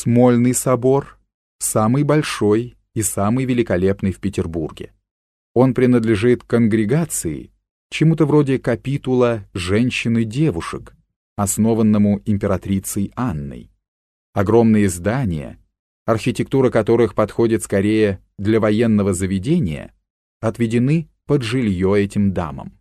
Смольный собор – самый большой и самый великолепный в Петербурге. Он принадлежит конгрегации, чему-то вроде капитула «Женщин и девушек», основанному императрицей Анной. Огромные здания, архитектура которых подходит скорее для военного заведения, отведены под жилье этим дамам.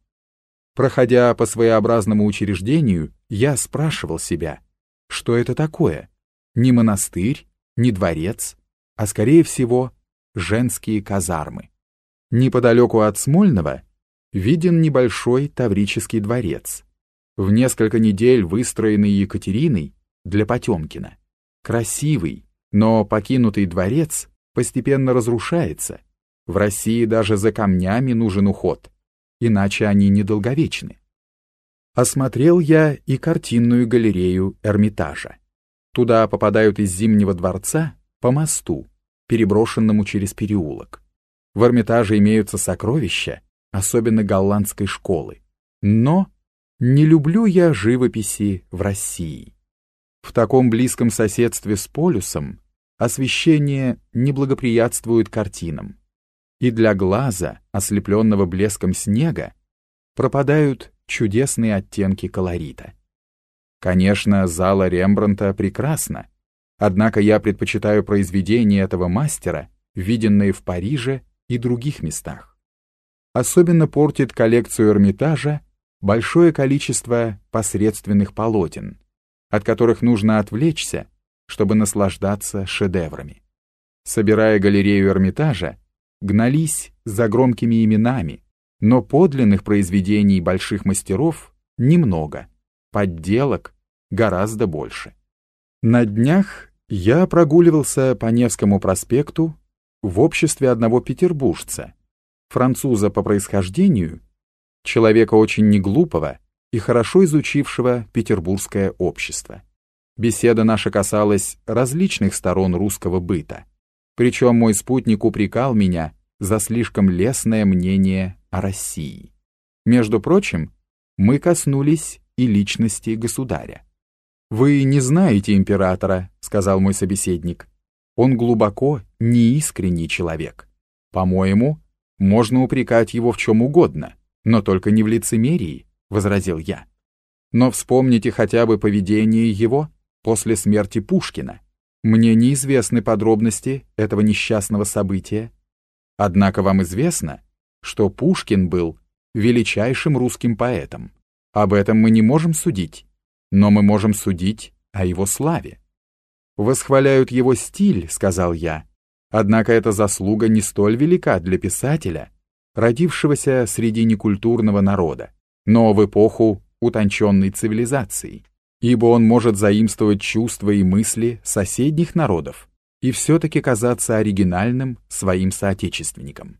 Проходя по своеобразному учреждению, я спрашивал себя, что это такое? Не монастырь, не дворец, а скорее всего женские казармы. Неподалеку от Смольного виден небольшой Таврический дворец, в несколько недель выстроенный Екатериной для Потемкина. Красивый, но покинутый дворец постепенно разрушается. В России даже за камнями нужен уход, иначе они недолговечны. Осмотрел я и картинную галерею Эрмитажа. Туда попадают из Зимнего дворца по мосту, переброшенному через переулок. В Эрмитаже имеются сокровища, особенно голландской школы. Но не люблю я живописи в России. В таком близком соседстве с полюсом освещение не благоприятствует картинам. И для глаза, ослепленного блеском снега, пропадают чудесные оттенки колорита. Конечно, зала Рембрандта прекрасна, однако я предпочитаю произведения этого мастера, виденные в Париже и других местах. Особенно портит коллекцию Эрмитажа большое количество посредственных полотен, от которых нужно отвлечься, чтобы наслаждаться шедеврами. Собирая галерею Эрмитажа, гнались за громкими именами, но подлинных произведений больших мастеров немного, подделок гораздо больше. На днях я прогуливался по Невскому проспекту в обществе одного петербуржца, француза по происхождению, человека очень неглупого и хорошо изучившего петербургское общество. Беседа наша касалась различных сторон русского быта, причем мой спутник упрекал меня за слишком лестное мнение о России. Между прочим, мы коснулись и личности государя. «Вы не знаете императора», — сказал мой собеседник. «Он глубоко неискренний человек. По-моему, можно упрекать его в чем угодно, но только не в лицемерии», — возразил я. «Но вспомните хотя бы поведение его после смерти Пушкина. Мне неизвестны подробности этого несчастного события. Однако вам известно, что Пушкин был величайшим русским поэтом. Об этом мы не можем судить, но мы можем судить о его славе. «Восхваляют его стиль», — сказал я, однако эта заслуга не столь велика для писателя, родившегося среди некультурного народа, но в эпоху утонченной цивилизации, ибо он может заимствовать чувства и мысли соседних народов и все-таки казаться оригинальным своим соотечественникам.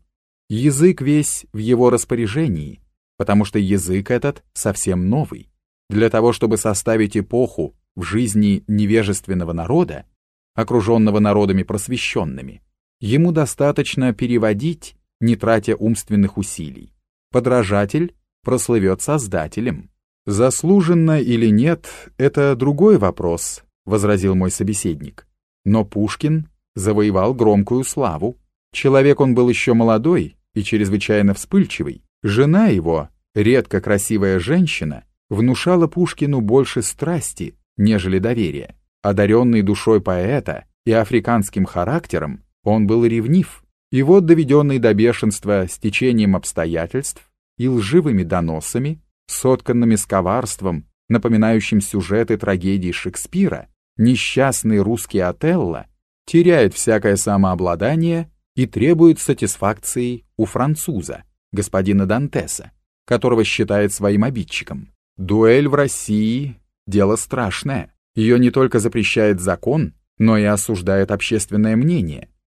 Язык весь в его распоряжении, потому что язык этот совсем новый. Для того, чтобы составить эпоху в жизни невежественного народа, окруженного народами просвещенными, ему достаточно переводить, не тратя умственных усилий. Подражатель прослывет создателем. Заслуженно или нет, это другой вопрос, возразил мой собеседник. Но Пушкин завоевал громкую славу. Человек он был еще молодой, и чрезвычайно вспыльчивый, жена его, редко красивая женщина, внушала Пушкину больше страсти, нежели доверия. Одаренный душой поэта и африканским характером, он был ревнив, и вот доведенный до бешенства стечением обстоятельств и лживыми доносами, сотканными с коварством, напоминающим сюжеты трагедии Шекспира, несчастный русский Отелло теряет всякое самообладание и требует сатисфакции у француза, господина Дантеса, которого считает своим обидчиком. Дуэль в России – дело страшное. Ее не только запрещает закон, но и осуждает общественное мнение.